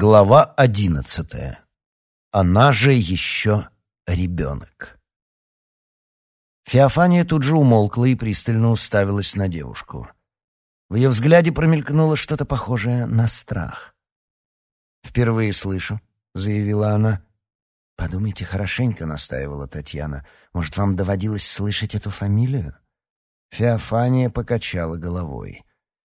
Глава одиннадцатая. Она же еще ребенок. Феофания тут же умолкла и пристально уставилась на девушку. В ее взгляде промелькнуло что-то похожее на страх. «Впервые слышу», — заявила она. «Подумайте хорошенько», — настаивала Татьяна. «Может, вам доводилось слышать эту фамилию?» Феофания покачала головой.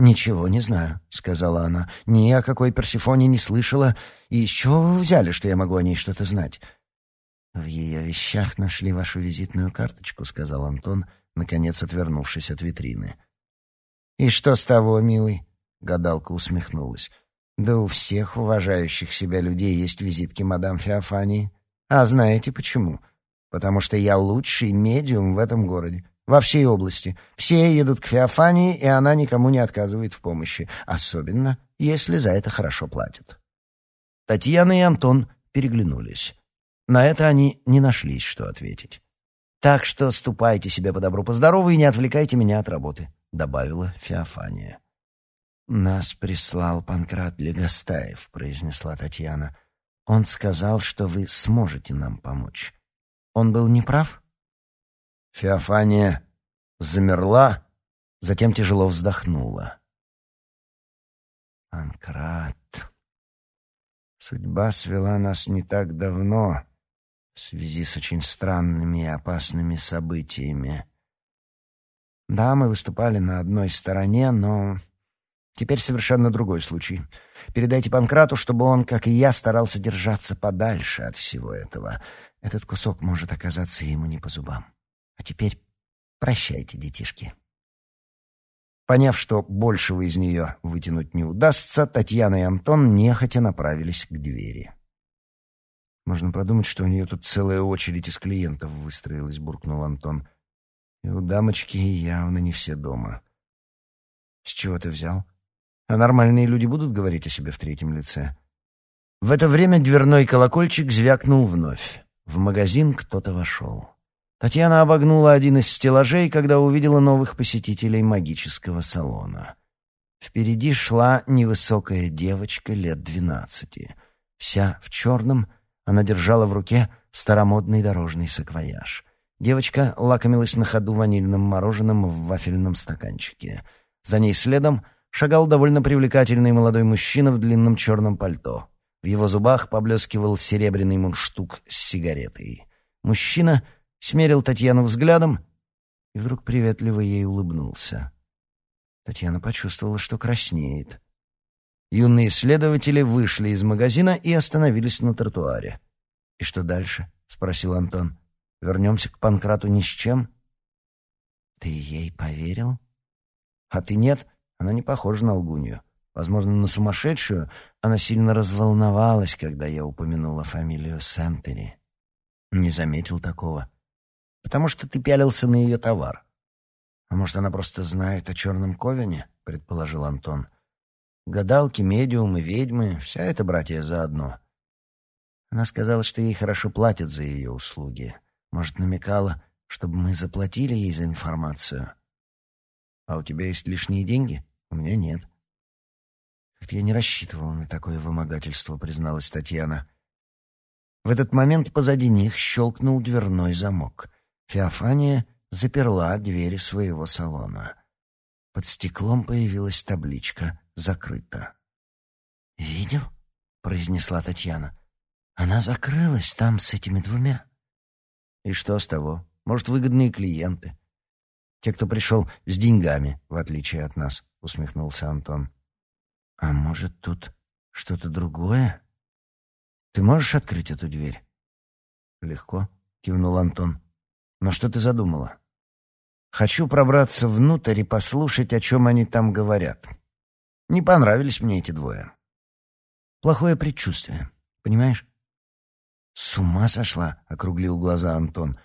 «Ничего не знаю», — сказала она. «Ни о какой Персифоне не слышала. И из чего вы взяли, что я могу о ней что-то знать?» «В ее вещах нашли вашу визитную карточку», — сказал Антон, наконец отвернувшись от витрины. «И что с того, милый?» — гадалка усмехнулась. «Да у всех уважающих себя людей есть визитки мадам Феофании. А знаете почему? Потому что я лучший медиум в этом городе во всей области. Все едут к Феофании, и она никому не отказывает в помощи, особенно если за это хорошо платят. Татьяна и Антон переглянулись. На это они не нашлись, что ответить. «Так что ступайте себе по добру, по здорову и не отвлекайте меня от работы», — добавила Феофания. «Нас прислал Панкрат Легостаев», — произнесла Татьяна. «Он сказал, что вы сможете нам помочь. Он был неправ?» Феофания замерла, затем тяжело вздохнула. «Анкрат, судьба свела нас не так давно в связи с очень странными и опасными событиями. Да, мы выступали на одной стороне, но теперь совершенно другой случай. Передайте Панкрату, чтобы он, как и я, старался держаться подальше от всего этого. Этот кусок может оказаться ему не по зубам». А теперь прощайте, детишки. Поняв, что большего из нее вытянуть не удастся, Татьяна и Антон нехотя направились к двери. «Можно подумать, что у нее тут целая очередь из клиентов выстроилась», — буркнул Антон. «И у дамочки явно не все дома». «С чего ты взял? А нормальные люди будут говорить о себе в третьем лице?» В это время дверной колокольчик звякнул вновь. В магазин кто-то вошел. Татьяна обогнула один из стеллажей, когда увидела новых посетителей магического салона. Впереди шла невысокая девочка лет двенадцати. Вся в черном, она держала в руке старомодный дорожный саквояж. Девочка лакомилась на ходу ванильным мороженым в вафельном стаканчике. За ней следом шагал довольно привлекательный молодой мужчина в длинном черном пальто. В его зубах поблескивал серебряный мундштук с сигаретой. Мужчина — смерил Татьяну взглядом и вдруг приветливо ей улыбнулся. Татьяна почувствовала, что краснеет. Юные следователи вышли из магазина и остановились на тротуаре. «И что дальше?» — спросил Антон. «Вернемся к Панкрату ни с чем?» «Ты ей поверил?» «А ты нет?» Она не похожа на лгунью. Возможно, на сумасшедшую. Она сильно разволновалась, когда я упомянула фамилию Сентери. Не заметил такого потому что ты пялился на ее товар. А может, она просто знает о черном ковене, предположил Антон. Гадалки, медиумы, ведьмы — вся эта братья заодно. Она сказала, что ей хорошо платят за ее услуги. Может, намекала, чтобы мы заплатили ей за информацию. А у тебя есть лишние деньги? У меня нет. Как-то я не рассчитывала на такое вымогательство, призналась Татьяна. В этот момент позади них щелкнул дверной замок. Феофания заперла двери своего салона. Под стеклом появилась табличка «Закрыто». «Видел?» — произнесла Татьяна. «Она закрылась там с этими двумя». «И что с того? Может, выгодные клиенты?» «Те, кто пришел с деньгами, в отличие от нас», — усмехнулся Антон. «А может, тут что-то другое? Ты можешь открыть эту дверь?» «Легко», — кивнул Антон. Но что ты задумала? Хочу пробраться внутрь и послушать, о чем они там говорят. Не понравились мне эти двое. Плохое предчувствие, понимаешь? С ума сошла, округлил глаза Антон.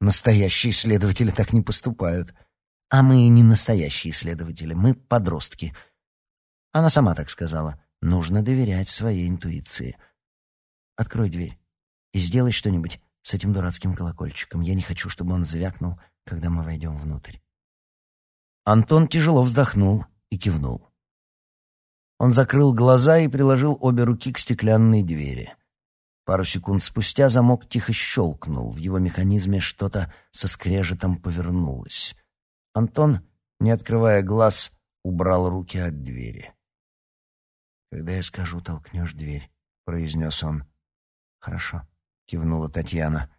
Настоящие следователи так не поступают. А мы не настоящие следователи, мы подростки. Она сама так сказала. Нужно доверять своей интуиции. Открой дверь и сделай что-нибудь с этим дурацким колокольчиком. Я не хочу, чтобы он звякнул, когда мы войдем внутрь. Антон тяжело вздохнул и кивнул. Он закрыл глаза и приложил обе руки к стеклянной двери. Пару секунд спустя замок тихо щелкнул, в его механизме что-то со скрежетом повернулось. Антон, не открывая глаз, убрал руки от двери. «Когда я скажу, толкнешь дверь», — произнес он. «Хорошо», — кивнула Татьяна.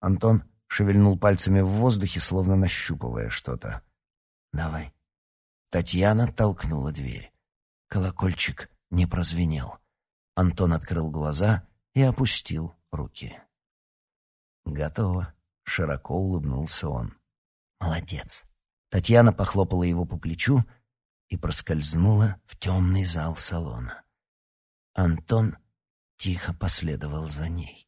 Антон шевельнул пальцами в воздухе, словно нащупывая что-то. «Давай». Татьяна толкнула дверь. Колокольчик не прозвенел. Антон открыл глаза и опустил руки. «Готово», — широко улыбнулся он. «Молодец». Татьяна похлопала его по плечу и проскользнула в темный зал салона. Антон тихо последовал за ней.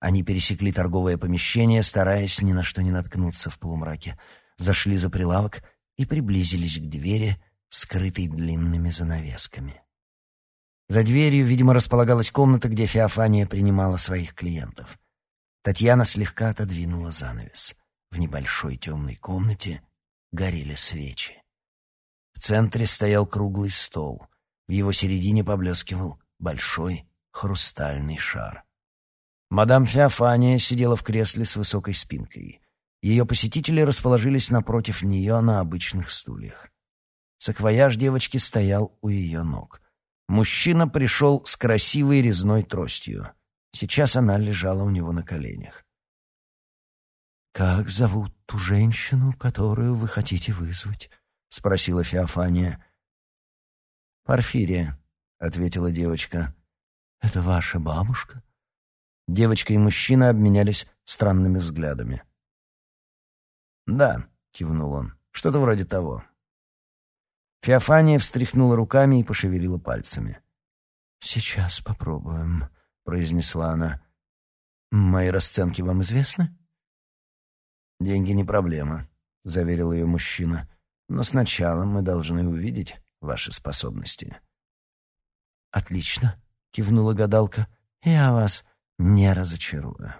Они пересекли торговое помещение, стараясь ни на что не наткнуться в полумраке, зашли за прилавок и приблизились к двери, скрытой длинными занавесками. За дверью, видимо, располагалась комната, где Феофания принимала своих клиентов. Татьяна слегка отодвинула занавес. В небольшой темной комнате горели свечи. В центре стоял круглый стол. В его середине поблескивал большой хрустальный шар. Мадам Феофания сидела в кресле с высокой спинкой. Ее посетители расположились напротив нее на обычных стульях. Саквояж девочки стоял у ее ног. Мужчина пришел с красивой резной тростью. Сейчас она лежала у него на коленях. «Как зовут ту женщину, которую вы хотите вызвать?» — спросила Феофания. «Порфирия», — ответила девочка. «Это ваша бабушка?» Девочка и мужчина обменялись странными взглядами. «Да», — кивнул он, — «что-то вроде того». Феофания встряхнула руками и пошевелила пальцами. «Сейчас попробуем», — произнесла она. «Мои расценки вам известны?» «Деньги не проблема», — заверил ее мужчина. «Но сначала мы должны увидеть ваши способности». «Отлично», — кивнула гадалка. «Я вас не разочарую».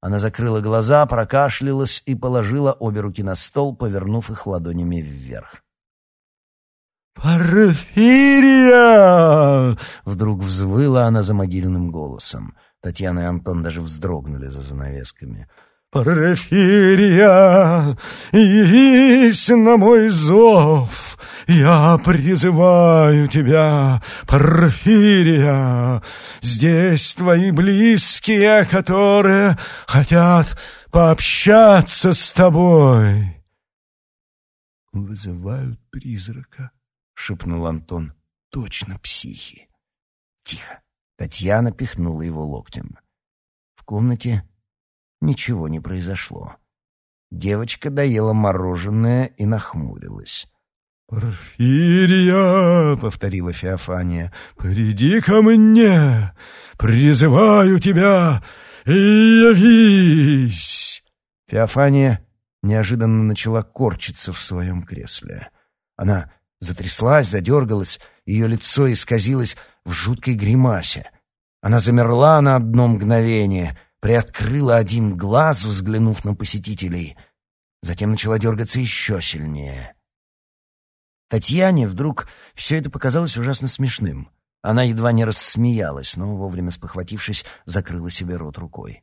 Она закрыла глаза, прокашлялась и положила обе руки на стол, повернув их ладонями вверх. «Порфирия!» Вдруг взвыла она за могильным голосом. Татьяна и Антон даже вздрогнули за занавесками. «Порфирия, явись на мой зов! Я призываю тебя, Порфирия! Здесь твои близкие, которые хотят пообщаться с тобой!» «Вызывают призрака», — шепнул Антон. «Точно психи». «Тихо!» — Татьяна пихнула его локтем. В комнате ничего не произошло. Девочка доела мороженое и нахмурилась. «Порфирия!» — повторила Феофания. «Приди ко мне! Призываю тебя! И явись!» Феофания неожиданно начала корчиться в своем кресле. Она затряслась, задергалась, ее лицо исказилось в жуткой гримасе. Она замерла на одно мгновение, приоткрыла один глаз, взглянув на посетителей, затем начала дергаться еще сильнее. Татьяне вдруг все это показалось ужасно смешным. Она едва не рассмеялась, но, вовремя спохватившись, закрыла себе рот рукой.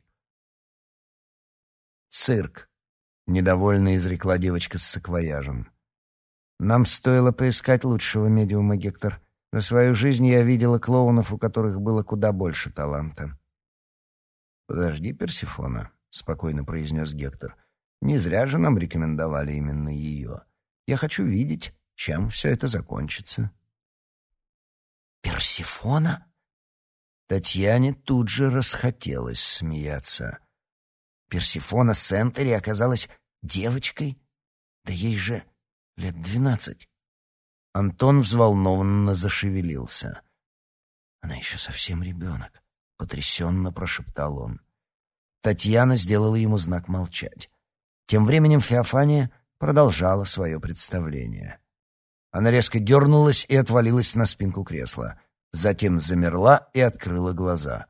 «Цирк», — недовольно изрекла девочка с саквояжем. «Нам стоило поискать лучшего медиума, Гектор. За свою жизнь я видела клоунов, у которых было куда больше таланта». «Подожди, Персифона», — спокойно произнес Гектор. «Не зря же нам рекомендовали именно ее. Я хочу видеть, чем все это закончится». «Персифона?» Татьяне тут же расхотелось смеяться. Персифона Сентери оказалась девочкой? Да ей же лет двенадцать. Антон взволнованно зашевелился. Она еще совсем ребенок потрясенно прошептал он. Татьяна сделала ему знак молчать. Тем временем Феофания продолжала свое представление. Она резко дернулась и отвалилась на спинку кресла. Затем замерла и открыла глаза.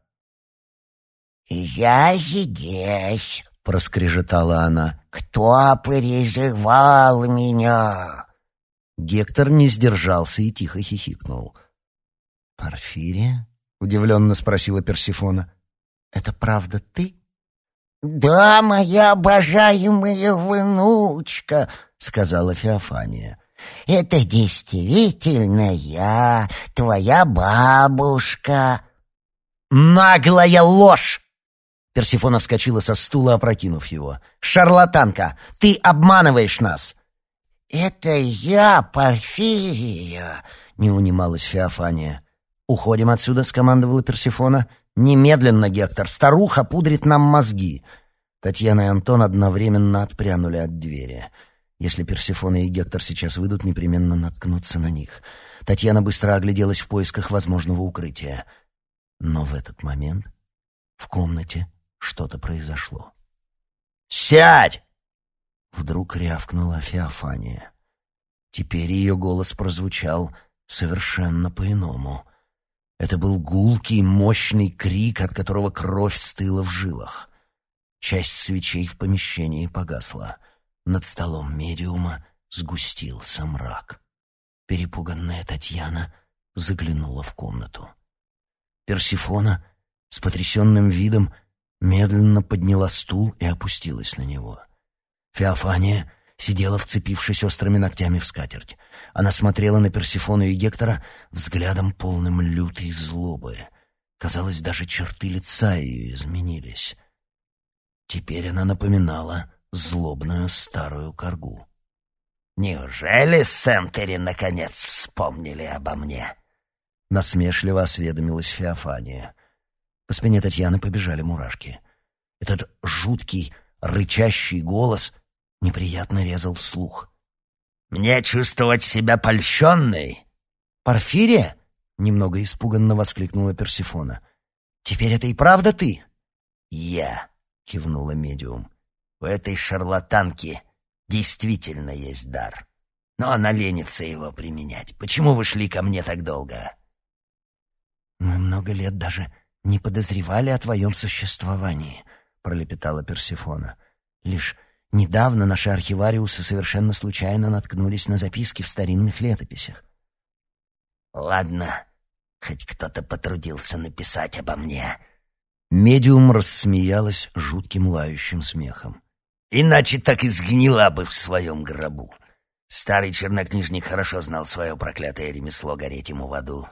«Я здесь», — проскрежетала она. «Кто призывал меня?» Гектор не сдержался и тихо хихикнул. «Порфирия?» — удивленно спросила Персифона. «Это правда ты?» «Да, моя обожаемая внучка», — сказала Феофания. «Это действительно я, твоя бабушка». «Наглая ложь!» Персифона вскочила со стула, опрокинув его. «Шарлатанка! Ты обманываешь нас!» «Это я, Порфирия!» — не унималась Феофания. «Уходим отсюда», — скомандовала Персифона. «Немедленно, Гектор! Старуха пудрит нам мозги!» Татьяна и Антон одновременно отпрянули от двери. Если Персифона и Гектор сейчас выйдут, непременно наткнутся на них. Татьяна быстро огляделась в поисках возможного укрытия. Но в этот момент в комнате что-то произошло. «Сядь!» Вдруг рявкнула Феофания. Теперь ее голос прозвучал совершенно по-иному. Это был гулкий, мощный крик, от которого кровь стыла в жилах. Часть свечей в помещении погасла. Над столом медиума сгустился мрак. Перепуганная Татьяна заглянула в комнату. Персифона с потрясенным видом медленно подняла стул и опустилась на него. Феофания сидела, вцепившись острыми ногтями в скатерть. Она смотрела на Персифону и Гектора взглядом полным лютой злобы. Казалось, даже черты лица ее изменились. Теперь она напоминала злобную старую коргу. «Неужели Сентери наконец вспомнили обо мне?» Насмешливо осведомилась Феофания. По спине Татьяны побежали мурашки. Этот жуткий, рычащий голос неприятно резал слух. «Мне чувствовать себя польщенной?» «Порфирия?» — немного испуганно воскликнула Персифона. «Теперь это и правда ты?» «Я», — кивнула медиум. «У этой шарлатанки действительно есть дар. Но она ленится его применять. Почему вы шли ко мне так долго?» «Мы много лет даже не подозревали о твоем существовании», — пролепетала Персифона. «Лишь недавно наши архивариусы совершенно случайно наткнулись на записки в старинных летописях». «Ладно, хоть кто-то потрудился написать обо мне», Медиум рассмеялась жутким лающим смехом. «Иначе так и сгнила бы в своем гробу. Старый чернокнижник хорошо знал свое проклятое ремесло гореть ему в аду».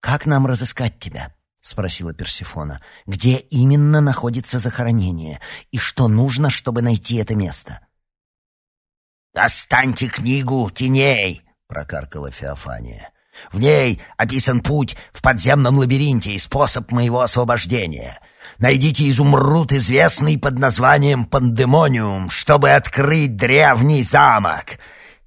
«Как нам разыскать тебя?» — спросила Персифона. «Где именно находится захоронение? И что нужно, чтобы найти это место?» «Достаньте книгу теней!» — прокаркала Феофания. В ней описан путь в подземном лабиринте и способ моего освобождения. Найдите изумруд, известный под названием Пандемониум, чтобы открыть древний замок.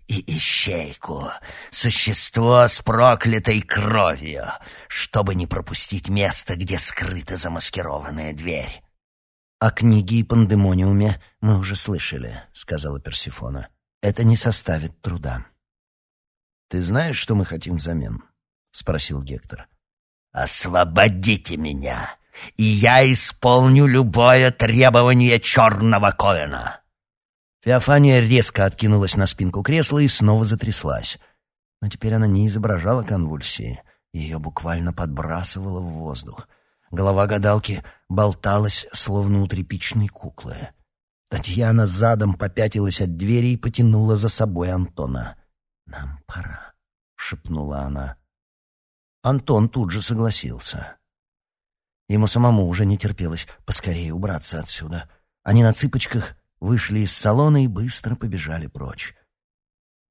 И ищейку, существо с проклятой кровью, чтобы не пропустить место, где скрыта замаскированная дверь. «О книге и пандемониуме мы уже слышали», — сказала Персифона. «Это не составит труда». «Ты знаешь, что мы хотим взамен?» — спросил Гектор. «Освободите меня, и я исполню любое требование черного Коэна!» Феофания резко откинулась на спинку кресла и снова затряслась. Но теперь она не изображала конвульсии. Ее буквально подбрасывало в воздух. Голова гадалки болталась, словно у тряпичной куклы. Татьяна задом попятилась от двери и потянула за собой Антона. «Нам пора», — шепнула она. Антон тут же согласился. Ему самому уже не терпелось поскорее убраться отсюда. Они на цыпочках вышли из салона и быстро побежали прочь.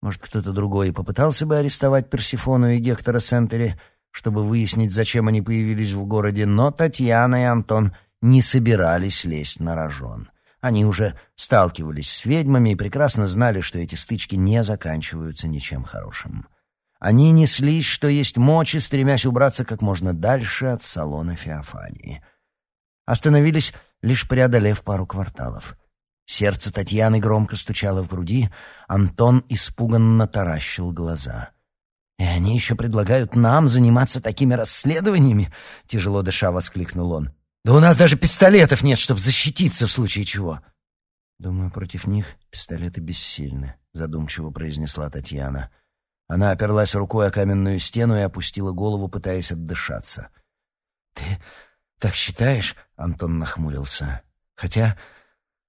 Может, кто-то другой попытался бы арестовать Персифону и Гектора Сентери, чтобы выяснить, зачем они появились в городе, но Татьяна и Антон не собирались лезть на рожон. Они уже сталкивались с ведьмами и прекрасно знали, что эти стычки не заканчиваются ничем хорошим. Они неслись, что есть мочи, стремясь убраться как можно дальше от салона Феофании. Остановились, лишь преодолев пару кварталов. Сердце Татьяны громко стучало в груди, Антон испуганно таращил глаза. «И они еще предлагают нам заниматься такими расследованиями?» — тяжело дыша воскликнул он. Да у нас даже пистолетов нет, чтобы защититься в случае чего. «Думаю, против них пистолеты бессильны», — задумчиво произнесла Татьяна. Она оперлась рукой о каменную стену и опустила голову, пытаясь отдышаться. «Ты так считаешь?» — Антон нахмурился. «Хотя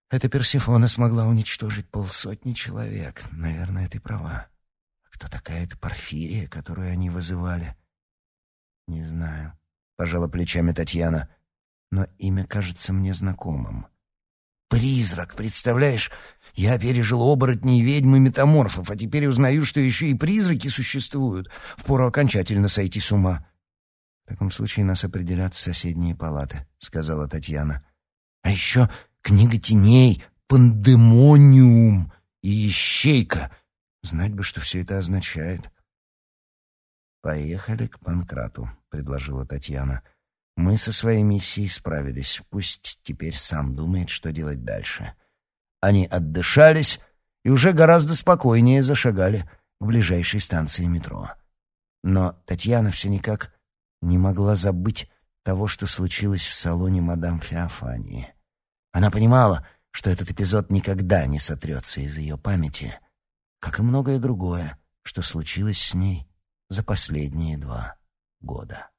эта Персифона смогла уничтожить полсотни человек. Наверное, ты права. Кто такая эта Порфирия, которую они вызывали?» «Не знаю», — пожала плечами Татьяна. «Но имя кажется мне знакомым». Призрак, представляешь? Я пережил оборотней, ведьм и метаморфов, а теперь узнаю, что еще и призраки существуют. Впору окончательно сойти с ума. В таком случае нас определят в соседние палаты, сказала Татьяна. А еще книга теней, пандемониум и ищейка. Знать бы, что все это означает. Поехали к Панкрату, предложила Татьяна. Мы со своей миссией справились. Пусть теперь сам думает, что делать дальше. Они отдышались и уже гораздо спокойнее зашагали к ближайшей станции метро. Но Татьяна все никак не могла забыть того, что случилось в салоне мадам Феофании. Она понимала, что этот эпизод никогда не сотрется из ее памяти, как и многое другое, что случилось с ней за последние два года.